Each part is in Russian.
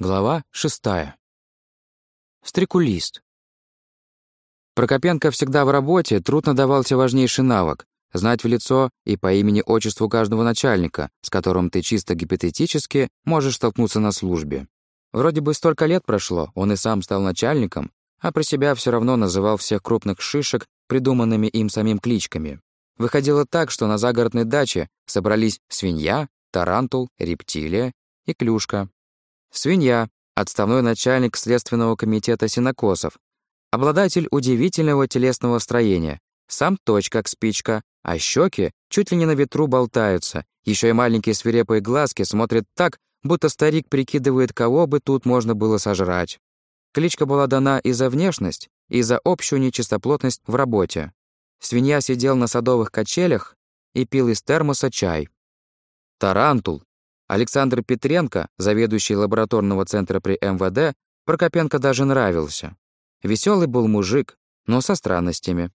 Глава шестая. Стрекулист. Прокопенко всегда в работе трудно давался важнейший навык — знать в лицо и по имени-отчеству каждого начальника, с которым ты чисто гипотетически можешь столкнуться на службе. Вроде бы столько лет прошло, он и сам стал начальником, а про себя все равно называл всех крупных шишек придуманными им самим кличками. Выходило так, что на загородной даче собрались свинья, тарантул, рептилия и клюшка. Свинья, отставной начальник Следственного комитета синокосов, обладатель удивительного телесного строения, сам точь как спичка, а щеки чуть ли не на ветру болтаются, еще и маленькие свирепые глазки смотрят так, будто старик прикидывает, кого бы тут можно было сожрать. Кличка была дана и за внешность, и за общую нечистоплотность в работе. Свинья сидел на садовых качелях и пил из термоса чай. Тарантул, Александр Петренко, заведующий лабораторного центра при МВД, Прокопенко даже нравился. Веселый был мужик, но со странностями.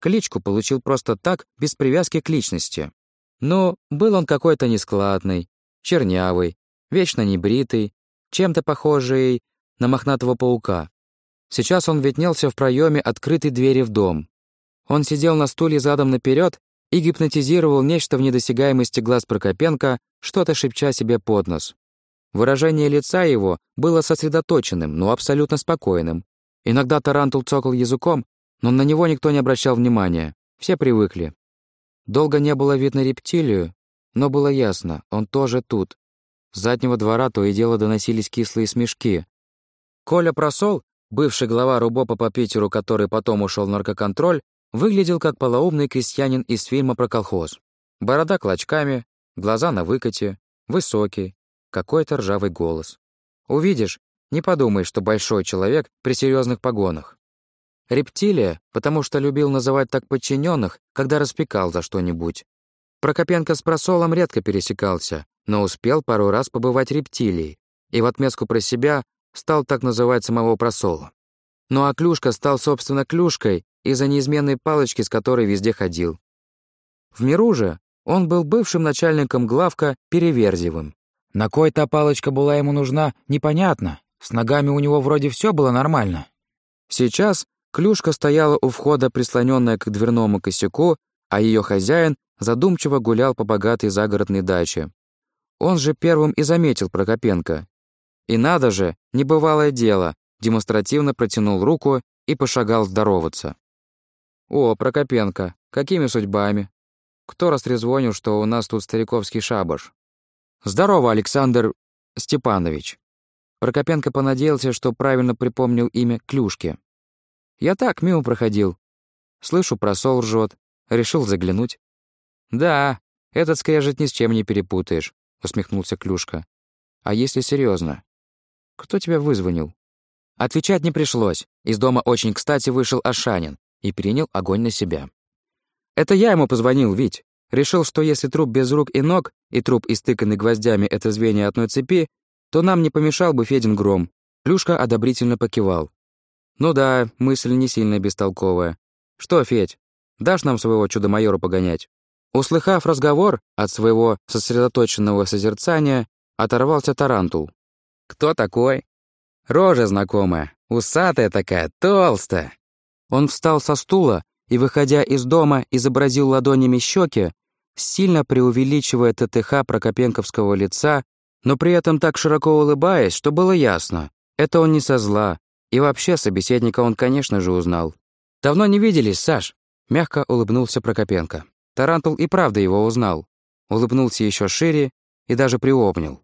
Кличку получил просто так, без привязки к личности. Но был он какой-то нескладный, чернявый, вечно небритый, чем-то похожий на мохнатого паука. Сейчас он виднелся в проеме открытой двери в дом. Он сидел на стуле задом наперед и гипнотизировал нечто в недосягаемости глаз Прокопенко, что-то шепча себе под нос. Выражение лица его было сосредоточенным, но абсолютно спокойным. Иногда Тарантул цокал языком, но на него никто не обращал внимания. Все привыкли. Долго не было видно рептилию, но было ясно, он тоже тут. С заднего двора то и дело доносились кислые смешки. Коля Просол, бывший глава РУБОПа по Питеру, который потом ушел в наркоконтроль, Выглядел как полоумный крестьянин из фильма про колхоз. Борода клочками, глаза на выкате, высокий, какой-то ржавый голос. Увидишь, не подумай, что большой человек при серьезных погонах. Рептилия, потому что любил называть так подчиненных, когда распекал за что-нибудь. Прокопенко с просолом редко пересекался, но успел пару раз побывать рептилией, и в отместку про себя стал так называть самого просола. Ну а Клюшка стал, собственно, Клюшкой из-за неизменной палочки, с которой везде ходил. В миру же он был бывшим начальником главка Переверзевым. На кой та палочка была ему нужна, непонятно. С ногами у него вроде все было нормально. Сейчас клюшка стояла у входа, прислоненная к дверному косяку, а ее хозяин задумчиво гулял по богатой загородной даче. Он же первым и заметил Прокопенко. И надо же, небывалое дело, демонстративно протянул руку и пошагал здороваться. «О, Прокопенко, какими судьбами? Кто растрезвонил, что у нас тут стариковский шабаш?» «Здорово, Александр Степанович». Прокопенко понадеялся, что правильно припомнил имя Клюшки. «Я так, мимо проходил. Слышу, просол ржет. Решил заглянуть». «Да, этот скрежет ни с чем не перепутаешь», — усмехнулся Клюшка. «А если серьезно? Кто тебя вызвонил?» Отвечать не пришлось. Из дома очень кстати вышел Ашанин и принял огонь на себя. «Это я ему позвонил, Вить. Решил, что если труп без рук и ног, и труп, истыканный гвоздями, — это звенья одной цепи, то нам не помешал бы Федин гром». Плюшка одобрительно покивал. «Ну да, мысль не сильно бестолковая. Что, Федь, дашь нам своего чудо-майора погонять?» Услыхав разговор от своего сосредоточенного созерцания, оторвался Тарантул. «Кто такой?» «Рожа знакомая, усатая такая, толстая. Он встал со стула и, выходя из дома, изобразил ладонями щеки, сильно преувеличивая ТТХ Прокопенковского лица, но при этом так широко улыбаясь, что было ясно. Это он не со зла. И вообще собеседника он, конечно же, узнал. «Давно не виделись, Саш», — мягко улыбнулся Прокопенко. Тарантул и правда его узнал. Улыбнулся еще шире и даже приобнял.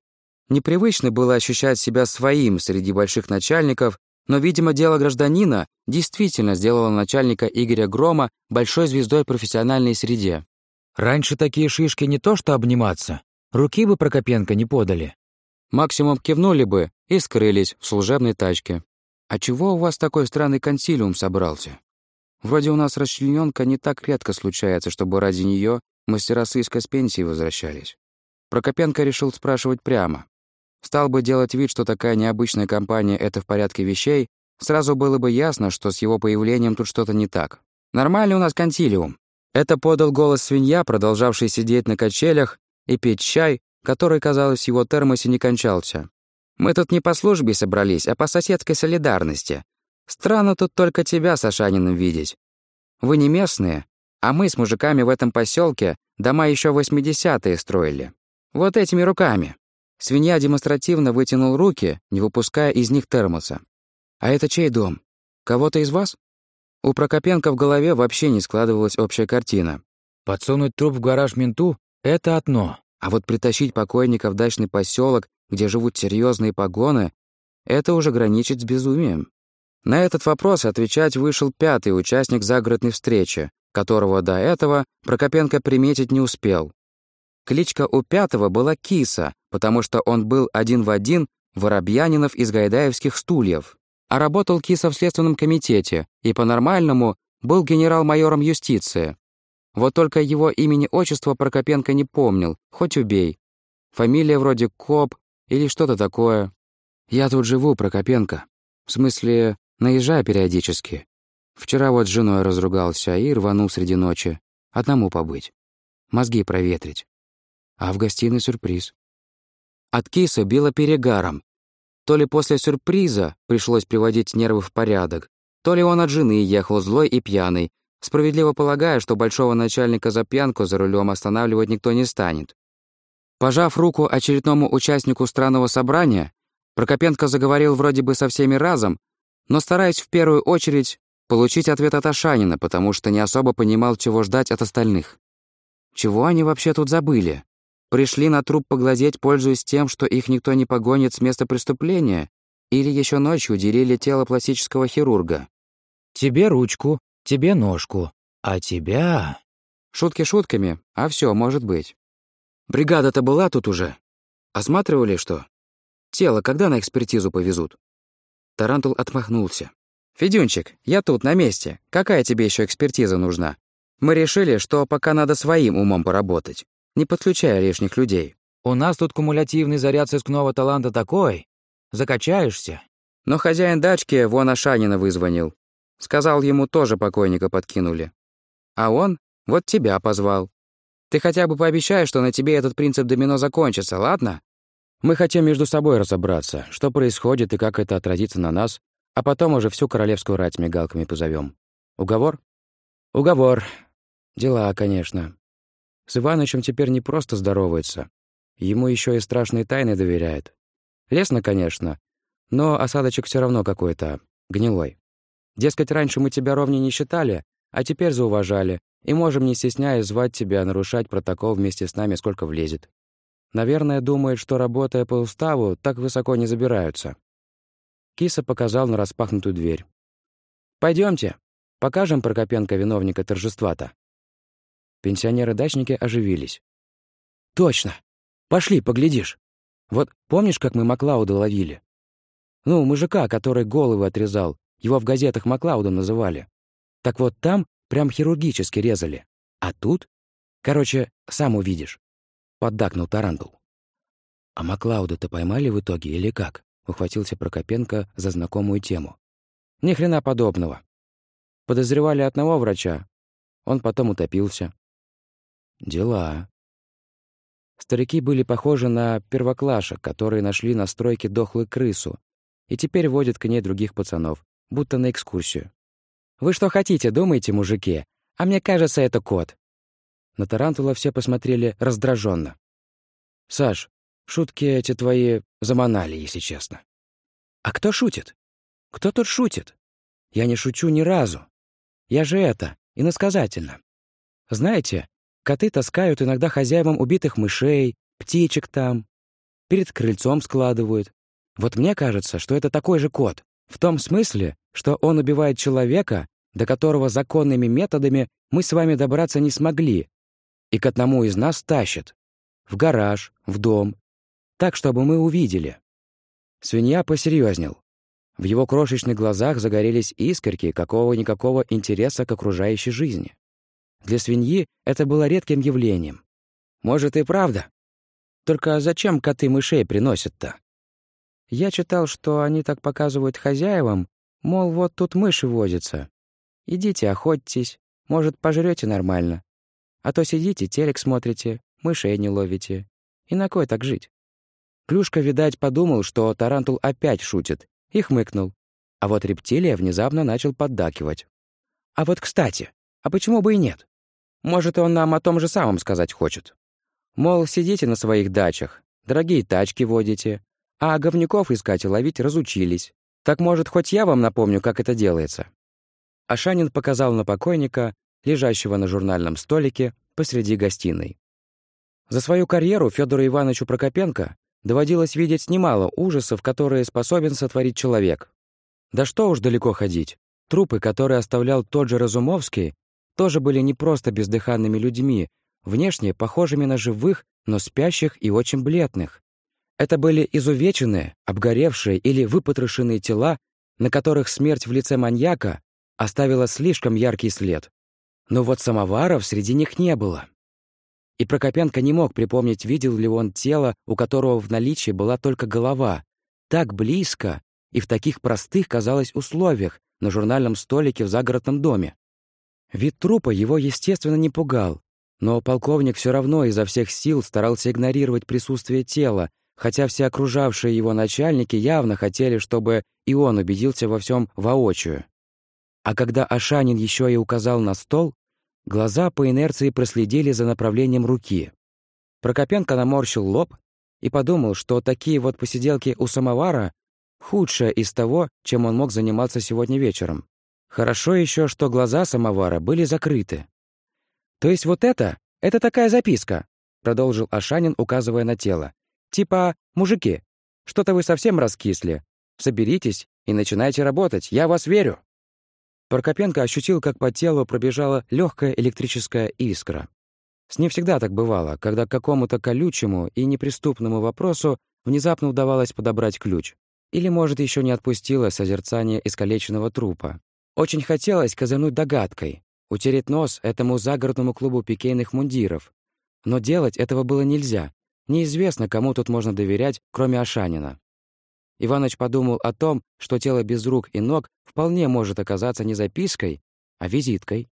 Непривычно было ощущать себя своим среди больших начальников, но, видимо, дело гражданина действительно сделало начальника Игоря Грома большой звездой профессиональной среде. Раньше такие шишки не то что обниматься, руки бы Прокопенко не подали. Максимум кивнули бы и скрылись в служебной тачке. «А чего у вас такой странный консилиум собрался? Вроде у нас расчленёнка не так редко случается, чтобы ради нее мастера сыска с пенсии возвращались». Прокопенко решил спрашивать прямо. Стал бы делать вид, что такая необычная компания — это в порядке вещей, сразу было бы ясно, что с его появлением тут что-то не так. «Нормальный у нас консилиум». Это подал голос свинья, продолжавший сидеть на качелях и пить чай, который, казалось, его термосе не кончался. Мы тут не по службе собрались, а по соседской солидарности. Странно тут только тебя с Ашаниным видеть. Вы не местные, а мы с мужиками в этом поселке дома еще 80-е строили. Вот этими руками». Свинья демонстративно вытянул руки, не выпуская из них термоса. «А это чей дом? Кого-то из вас?» У Прокопенко в голове вообще не складывалась общая картина. Подсунуть труп в гараж менту — это одно. А вот притащить покойника в дачный поселок, где живут серьезные погоны, это уже граничит с безумием. На этот вопрос отвечать вышел пятый участник загородной встречи, которого до этого Прокопенко приметить не успел. Кличка у пятого была Киса, потому что он был один в один Воробьянинов из Гайдаевских стульев а работал Киса в Следственном комитете и по-нормальному был генерал-майором юстиции. Вот только его имени-отчества Прокопенко не помнил, хоть убей. Фамилия вроде Коп или что-то такое. Я тут живу, Прокопенко. В смысле, наезжаю периодически. Вчера вот с женой разругался и рванул среди ночи. Одному побыть. Мозги проветрить. А в гостиной сюрприз. От киса било перегаром, то ли после сюрприза пришлось приводить нервы в порядок, то ли он от жены ехал злой и пьяный, справедливо полагая, что большого начальника за пьянку за рулем останавливать никто не станет. Пожав руку очередному участнику странного собрания, Прокопенко заговорил вроде бы со всеми разом, но стараясь в первую очередь получить ответ от Ашанина, потому что не особо понимал, чего ждать от остальных. Чего они вообще тут забыли? Пришли на труп поглазеть, пользуясь тем, что их никто не погонит с места преступления? Или еще ночью делили тело пластического хирурга? «Тебе ручку, тебе ножку, а тебя...» Шутки шутками, а все может быть. Бригада-то была тут уже. Осматривали что? Тело когда на экспертизу повезут? Тарантул отмахнулся. «Федюнчик, я тут, на месте. Какая тебе еще экспертиза нужна? Мы решили, что пока надо своим умом поработать не подключая лишних людей. У нас тут кумулятивный заряд сыскного таланта такой. Закачаешься. Но хозяин дачки вон Ашанина вызвонил. Сказал, ему тоже покойника подкинули. А он вот тебя позвал. Ты хотя бы пообещай, что на тебе этот принцип домино закончится, ладно? Мы хотим между собой разобраться, что происходит и как это отразится на нас, а потом уже всю королевскую рать мигалками позовем. Уговор? Уговор. Дела, конечно. С Иванычем теперь не просто здоровается. Ему еще и страшные тайны доверяет. Лесно, конечно, но осадочек все равно какой-то гнилой. Дескать, раньше мы тебя ровней не считали, а теперь зауважали, и можем, не стесняясь, звать тебя, нарушать протокол вместе с нами, сколько влезет. Наверное, думает, что, работая по уставу, так высоко не забираются. Киса показал на распахнутую дверь. Пойдемте, покажем Прокопенко виновника торжества-то. Пенсионеры-дачники оживились. «Точно! Пошли, поглядишь! Вот помнишь, как мы Маклауда ловили? Ну, мужика, который головы отрезал, его в газетах Маклаудом называли. Так вот там прям хирургически резали. А тут? Короче, сам увидишь. Поддакнул Тарантул. А Маклауда-то поймали в итоге или как? Ухватился Прокопенко за знакомую тему. Ни хрена подобного. Подозревали одного врача. Он потом утопился. Дела. Старики были похожи на первоклашек, которые нашли на стройке дохлую крысу и теперь водят к ней других пацанов, будто на экскурсию. «Вы что хотите, думаете, мужики? А мне кажется, это кот». На Тарантула все посмотрели раздраженно. «Саш, шутки эти твои заманали, если честно». «А кто шутит? Кто тут шутит? Я не шучу ни разу. Я же это, иносказательно. Знаете, Коты таскают иногда хозяевам убитых мышей, птичек там. Перед крыльцом складывают. Вот мне кажется, что это такой же кот. В том смысле, что он убивает человека, до которого законными методами мы с вами добраться не смогли, и к одному из нас тащит. В гараж, в дом. Так, чтобы мы увидели. Свинья посерьезнел. В его крошечных глазах загорелись искорки какого-никакого интереса к окружающей жизни. Для свиньи это было редким явлением. Может, и правда. Только зачем коты мышей приносят-то? Я читал, что они так показывают хозяевам, мол, вот тут мыши возятся. Идите, охотьтесь, может, пожрете нормально. А то сидите, телек смотрите, мышей не ловите. И на кой так жить? Клюшка, видать, подумал, что тарантул опять шутит, и хмыкнул. А вот рептилия внезапно начал поддакивать. «А вот, кстати, а почему бы и нет? Может, он нам о том же самом сказать хочет? Мол, сидите на своих дачах, дорогие тачки водите, а говнюков искать и ловить разучились. Так, может, хоть я вам напомню, как это делается?» Ашанин показал на покойника, лежащего на журнальном столике посреди гостиной. За свою карьеру Федору Ивановичу Прокопенко доводилось видеть немало ужасов, которые способен сотворить человек. Да что уж далеко ходить. Трупы, которые оставлял тот же Разумовский, тоже были не просто бездыханными людьми, внешне похожими на живых, но спящих и очень бледных. Это были изувеченные, обгоревшие или выпотрошенные тела, на которых смерть в лице маньяка оставила слишком яркий след. Но вот самоваров среди них не было. И Прокопенко не мог припомнить, видел ли он тело, у которого в наличии была только голова. Так близко и в таких простых, казалось, условиях на журнальном столике в загородном доме. Вид трупа его, естественно, не пугал, но полковник все равно изо всех сил старался игнорировать присутствие тела, хотя все окружавшие его начальники явно хотели, чтобы и он убедился во всем воочию. А когда Ашанин еще и указал на стол, Глаза по инерции проследили за направлением руки. Прокопенко наморщил лоб и подумал, что такие вот посиделки у самовара — худшее из того, чем он мог заниматься сегодня вечером. Хорошо еще, что глаза самовара были закрыты. «То есть вот это? Это такая записка?» — продолжил Ашанин, указывая на тело. «Типа, мужики, что-то вы совсем раскисли. Соберитесь и начинайте работать, я вас верю». Прокопенко ощутил, как по телу пробежала легкая электрическая искра. С ним всегда так бывало, когда какому-то колючему и неприступному вопросу внезапно удавалось подобрать ключ. Или, может, еще не отпустило созерцание искалеченного трупа. Очень хотелось казануть догадкой, утереть нос этому загородному клубу пикейных мундиров. Но делать этого было нельзя. Неизвестно, кому тут можно доверять, кроме Ашанина. Иваныч подумал о том, что тело без рук и ног вполне может оказаться не запиской, а визиткой.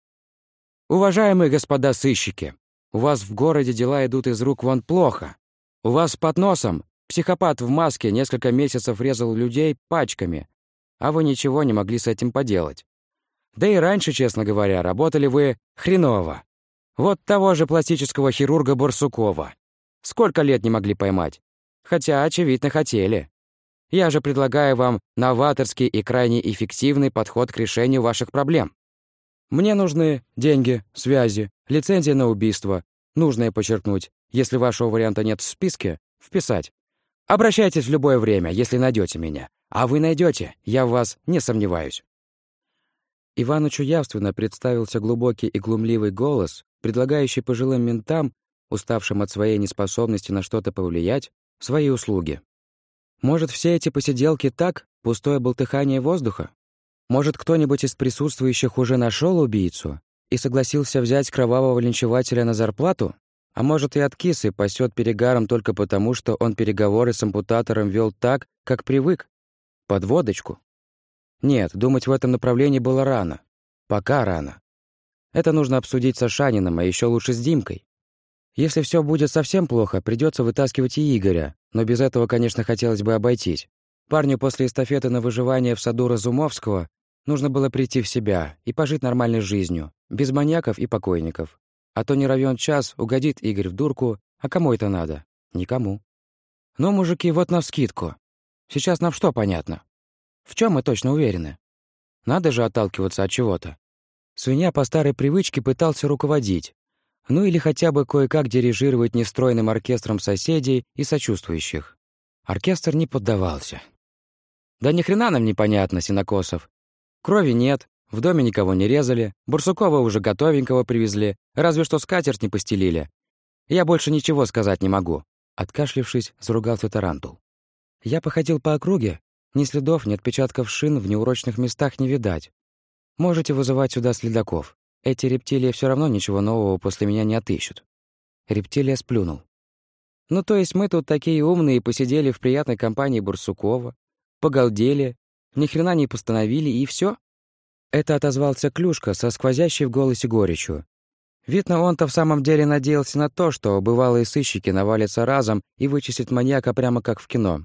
«Уважаемые господа сыщики, у вас в городе дела идут из рук вон плохо. У вас под носом психопат в маске несколько месяцев резал людей пачками, а вы ничего не могли с этим поделать. Да и раньше, честно говоря, работали вы хреново. Вот того же пластического хирурга Барсукова. Сколько лет не могли поймать? Хотя, очевидно, хотели. Я же предлагаю вам новаторский и крайне эффективный подход к решению ваших проблем. Мне нужны деньги, связи, лицензия на убийство. Нужное подчеркнуть. Если вашего варианта нет в списке, вписать. Обращайтесь в любое время, если найдете меня. А вы найдете, я в вас не сомневаюсь. Иванычу явственно представился глубокий и глумливый голос, предлагающий пожилым ментам, уставшим от своей неспособности на что-то повлиять, свои услуги. Может, все эти посиделки так, пустое болтыхание воздуха? Может, кто-нибудь из присутствующих уже нашел убийцу и согласился взять кровавого линчевателя на зарплату? А может, и откис и пасет перегаром только потому, что он переговоры с ампутатором вел так, как привык? Под водочку? Нет, думать в этом направлении было рано. Пока рано. Это нужно обсудить с Ашанином, а еще лучше с Димкой. Если все будет совсем плохо, придется вытаскивать и Игоря, но без этого, конечно, хотелось бы обойтись. Парню после эстафеты на выживание в саду Разумовского нужно было прийти в себя и пожить нормальной жизнью, без маньяков и покойников. А то не равен час, угодит Игорь в дурку, а кому это надо? Никому. Но, мужики, вот навскидку. Сейчас нам что понятно? В чем мы точно уверены? Надо же отталкиваться от чего-то. Свинья по старой привычке пытался руководить, ну или хотя бы кое-как дирижировать нестройным оркестром соседей и сочувствующих. Оркестр не поддавался. Да ни хрена нам непонятно, Сенокосов. Крови нет, в доме никого не резали, Бурсукова уже готовенького привезли, разве что скатерть не постелили. Я больше ничего сказать не могу. Откашлившись, заругался Тарантул. Я походил по округе, ни следов, ни отпечатков шин в неурочных местах не видать. Можете вызывать сюда следаков. Эти рептилии все равно ничего нового после меня не отыщут. Рептилия сплюнул. Ну, то есть мы тут такие умные посидели в приятной компании Бурсукова, погалдели, ни хрена не постановили, и все? Это отозвался Клюшка со сквозящей в голосе горечью. Видно, он-то в самом деле надеялся на то, что бывалые сыщики навалятся разом и вычислят маньяка прямо как в кино.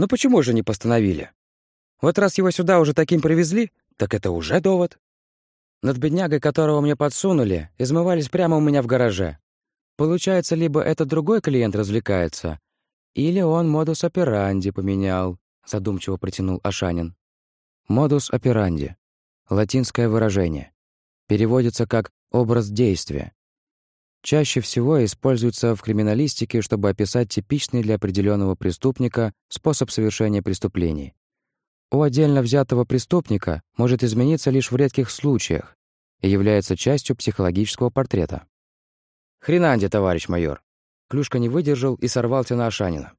Ну почему же не постановили? Вот раз его сюда уже таким привезли, так это уже довод. Над беднягой, которого мне подсунули, измывались прямо у меня в гараже. Получается, либо это другой клиент развлекается, или он модус операнди поменял, задумчиво протянул Ашанин. Модус операнди. Латинское выражение. Переводится как «образ действия». Чаще всего используется в криминалистике, чтобы описать типичный для определенного преступника способ совершения преступлений. У отдельно взятого преступника может измениться лишь в редких случаях и является частью психологического портрета. «Хренанди, товарищ майор!» Клюшка не выдержал и сорвался на Ашанина.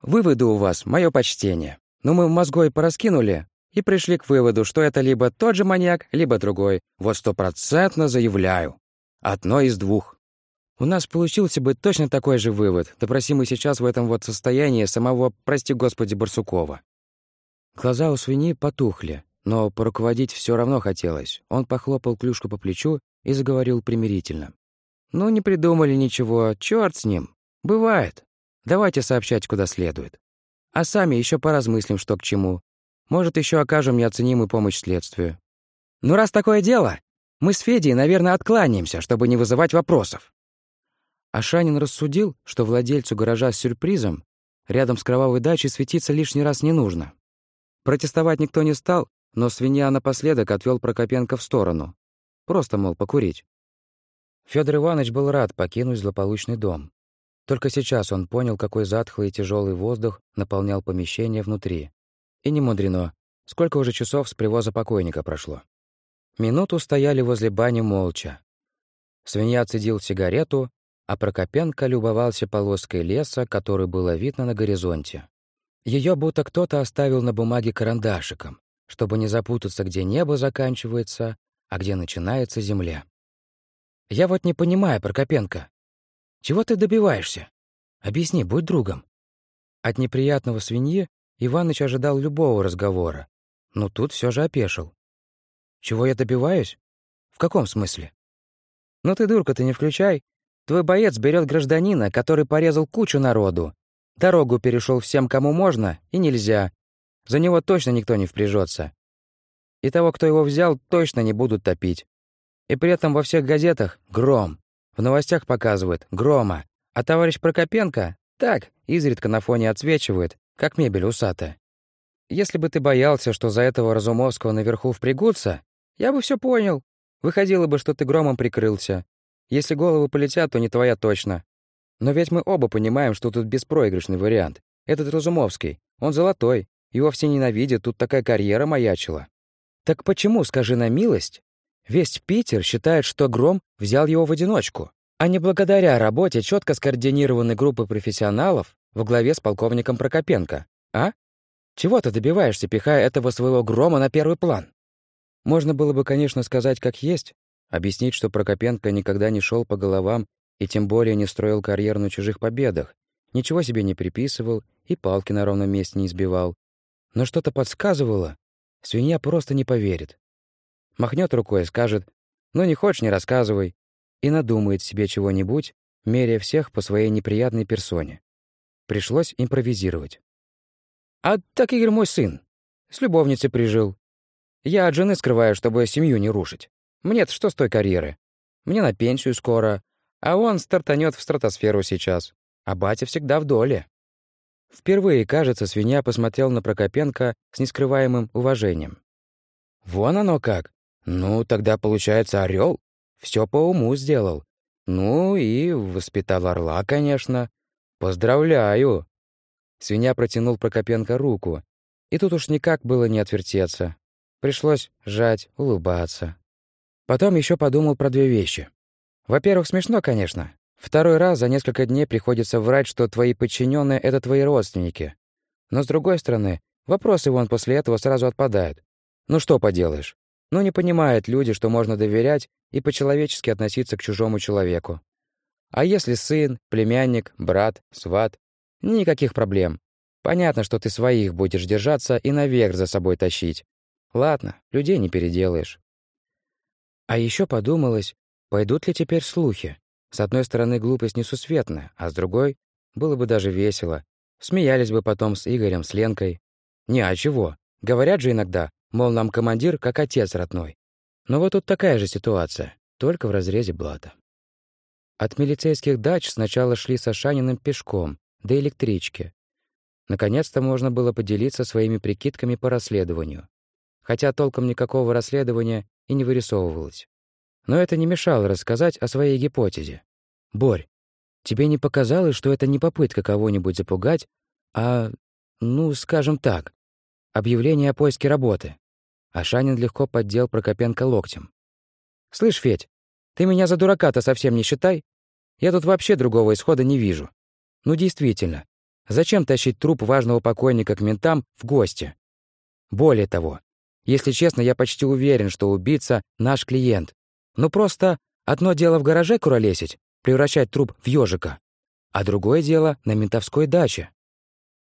«Выводы у вас, мое почтение. Но мы мозгой пораскинули и пришли к выводу, что это либо тот же маньяк, либо другой. Вот стопроцентно заявляю. Одно из двух. У нас получился бы точно такой же вывод, допроси мы сейчас в этом вот состоянии самого, прости господи, Барсукова. Глаза у свиньи потухли, но поруководить все равно хотелось. Он похлопал клюшку по плечу и заговорил примирительно. «Ну, не придумали ничего, черт с ним. Бывает. Давайте сообщать, куда следует. А сами еще поразмыслим, что к чему. Может, еще окажем неоценимую помощь следствию. Ну, раз такое дело, мы с Федей, наверное, откланяемся, чтобы не вызывать вопросов». Ашанин рассудил, что владельцу гаража с сюрпризом рядом с кровавой дачей светиться лишний раз не нужно. Протестовать никто не стал, но свинья напоследок отвел Прокопенко в сторону. Просто, мол, покурить. Федор Иванович был рад покинуть злополучный дом. Только сейчас он понял, какой затхлый и тяжелый воздух наполнял помещение внутри. И не мудрено. Сколько уже часов с привоза покойника прошло. Минуту стояли возле бани молча. Свинья цедил сигарету, а Прокопенко любовался полоской леса, который было видно на горизонте. Ее будто кто-то оставил на бумаге карандашиком, чтобы не запутаться, где небо заканчивается, а где начинается земля. «Я вот не понимаю, Прокопенко. Чего ты добиваешься? Объясни, будь другом». От неприятного свиньи Иваныч ожидал любого разговора, но тут все же опешил. «Чего я добиваюсь? В каком смысле?» «Ну ты, дурка, ты не включай. Твой боец берет гражданина, который порезал кучу народу, Дорогу перешел всем, кому можно и нельзя. За него точно никто не впряжется. И того, кто его взял, точно не будут топить. И при этом во всех газетах — гром. В новостях показывают — грома. А товарищ Прокопенко — так, изредка на фоне отсвечивает, как мебель усатая. Если бы ты боялся, что за этого Разумовского наверху впрягутся, я бы все понял. Выходило бы, что ты громом прикрылся. Если головы полетят, то не твоя точно. Но ведь мы оба понимаем, что тут беспроигрышный вариант. Этот Разумовский, он золотой, его все ненавидят, тут такая карьера маячила. Так почему, скажи на милость, весь Питер считает, что Гром взял его в одиночку, а не благодаря работе четко скоординированной группы профессионалов во главе с полковником Прокопенко, а? Чего ты добиваешься, пихая этого своего Грома на первый план? Можно было бы, конечно, сказать как есть, объяснить, что Прокопенко никогда не шел по головам и тем более не строил карьер на чужих победах, ничего себе не приписывал и палки на ровном месте не избивал. Но что-то подсказывало, свинья просто не поверит. Махнет рукой и скажет «Ну не хочешь, не рассказывай», и надумает себе чего-нибудь, меряя всех по своей неприятной персоне. Пришлось импровизировать. «А так Игорь мой сын. С любовницей прижил. Я от жены скрываю, чтобы семью не рушить. Мне-то что с той карьеры? Мне на пенсию скоро, а он стартанет в стратосферу сейчас. А батя всегда в доле. Впервые, кажется, свинья посмотрел на Прокопенко с нескрываемым уважением. «Вон оно как! Ну, тогда, получается, орел. Все по уму сделал. Ну и воспитал орла, конечно. Поздравляю!» Свинья протянул Прокопенко руку. И тут уж никак было не отвертеться. Пришлось жать, улыбаться. Потом еще подумал про две вещи. Во-первых, смешно, конечно. Второй раз за несколько дней приходится врать, что твои подчиненные это твои родственники. Но с другой стороны, вопросы вон после этого сразу отпадают. Ну что поделаешь? Ну не понимают люди, что можно доверять и по-человечески относиться к чужому человеку. А если сын, племянник, брат, сват? Никаких проблем. Понятно, что ты своих будешь держаться и наверх за собой тащить. Ладно, людей не переделаешь. А еще подумалось, Пойдут ли теперь слухи? С одной стороны, глупость несусветная, а с другой — было бы даже весело. Смеялись бы потом с Игорем, с Ленкой. Не, а чего? Говорят же иногда, мол, нам командир как отец родной. Но вот тут такая же ситуация, только в разрезе блата. От милицейских дач сначала шли с Ашаниным пешком, до электрички. Наконец-то можно было поделиться своими прикидками по расследованию. Хотя толком никакого расследования и не вырисовывалось. Но это не мешало рассказать о своей гипотезе. «Борь, тебе не показалось, что это не попытка кого-нибудь запугать, а, ну, скажем так, объявление о поиске работы?» Ашанин легко поддел Прокопенко локтем. «Слышь, Федь, ты меня за дурака-то совсем не считай. Я тут вообще другого исхода не вижу. Ну, действительно, зачем тащить труп важного покойника к ментам в гости? Более того, если честно, я почти уверен, что убийца — наш клиент, ну просто одно дело в гараже куролесить, превращать труп в ежика, а другое дело на ментовской даче.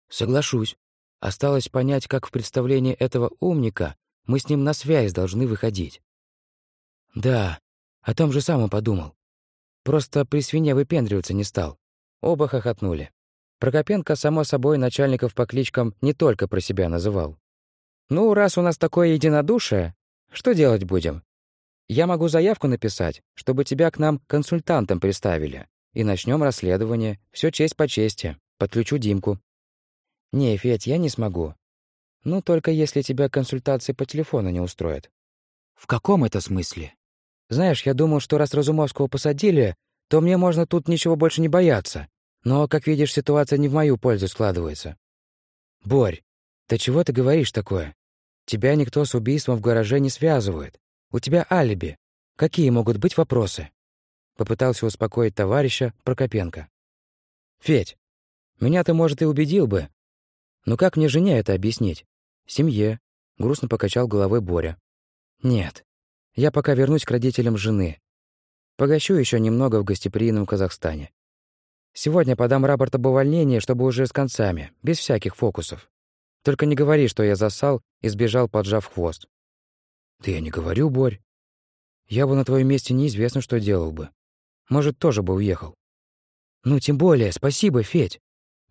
Соглашусь. Осталось понять, как в представлении этого умника мы с ним на связь должны выходить. Да, о том же самом подумал. Просто при свине выпендриваться не стал. Оба хохотнули. Прокопенко, само собой, начальников по кличкам не только про себя называл. «Ну, раз у нас такое единодушие, что делать будем? Я могу заявку написать, чтобы тебя к нам консультантом приставили. И начнем расследование. Все честь по чести. Подключу Димку». «Не, Федь, я не смогу. Ну, только если тебя консультации по телефону не устроят». «В каком это смысле?» «Знаешь, я думал, что раз Разумовского посадили, то мне можно тут ничего больше не бояться. Но, как видишь, ситуация не в мою пользу складывается». «Борь, ты чего ты говоришь такое? Тебя никто с убийством в гараже не связывает. У тебя алиби. Какие могут быть вопросы?» Попытался успокоить товарища Прокопенко. «Федь, меня ты, может, и убедил бы. Но как мне жене это объяснить? Семье?» Грустно покачал головой Боря. «Нет, я пока вернусь к родителям жены. Погощу еще немного в гостеприимном Казахстане. Сегодня подам рапорт об увольнении, чтобы уже с концами, без всяких фокусов. Только не говори, что я засал и сбежал, поджав хвост. Да я не говорю, Борь. Я бы на твоем месте неизвестно, что делал бы. Может, тоже бы уехал. Ну, тем более, спасибо, Федь.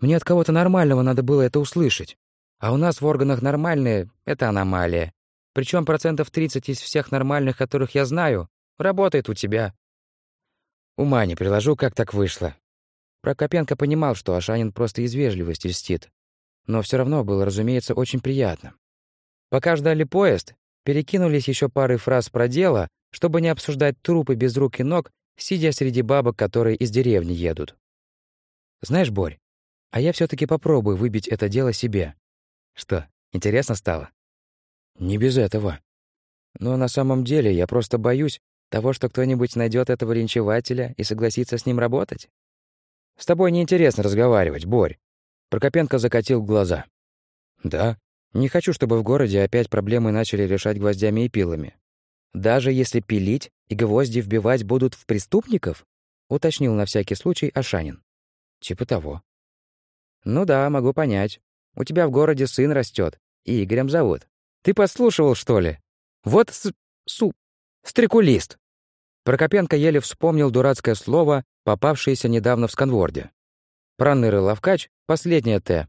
Мне от кого-то нормального надо было это услышать. А у нас в органах нормальные — это аномалия. Причем процентов 30 из всех нормальных, которых я знаю, работает у тебя. Ума не приложу, как так вышло. Прокопенко понимал, что Ашанин просто из вежливости льстит. Но все равно было, разумеется, очень приятно. Пока ждали поезд, Перекинулись еще парой фраз про дело, чтобы не обсуждать трупы без рук и ног, сидя среди бабок, которые из деревни едут. Знаешь, Борь, а я все таки попробую выбить это дело себе. Что, интересно стало? Не без этого. Но на самом деле я просто боюсь того, что кто-нибудь найдет этого линчевателя и согласится с ним работать. С тобой неинтересно разговаривать, Борь. Прокопенко закатил глаза. Да, не хочу, чтобы в городе опять проблемы начали решать гвоздями и пилами. Даже если пилить и гвозди вбивать будут в преступников? Уточнил на всякий случай Ашанин. Типа того. Ну да, могу понять. У тебя в городе сын растет, и Игорем зовут. Ты подслушивал, что ли? Вот с... су... стрекулист. Прокопенко еле вспомнил дурацкое слово, попавшееся недавно в сканворде. Проныры Лавкач — последнее «Т».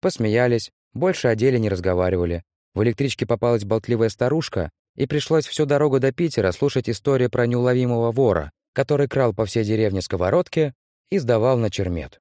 Посмеялись, больше о деле не разговаривали. В электричке попалась болтливая старушка, и пришлось всю дорогу до Питера слушать историю про неуловимого вора, который крал по всей деревне сковородки и сдавал на чермет.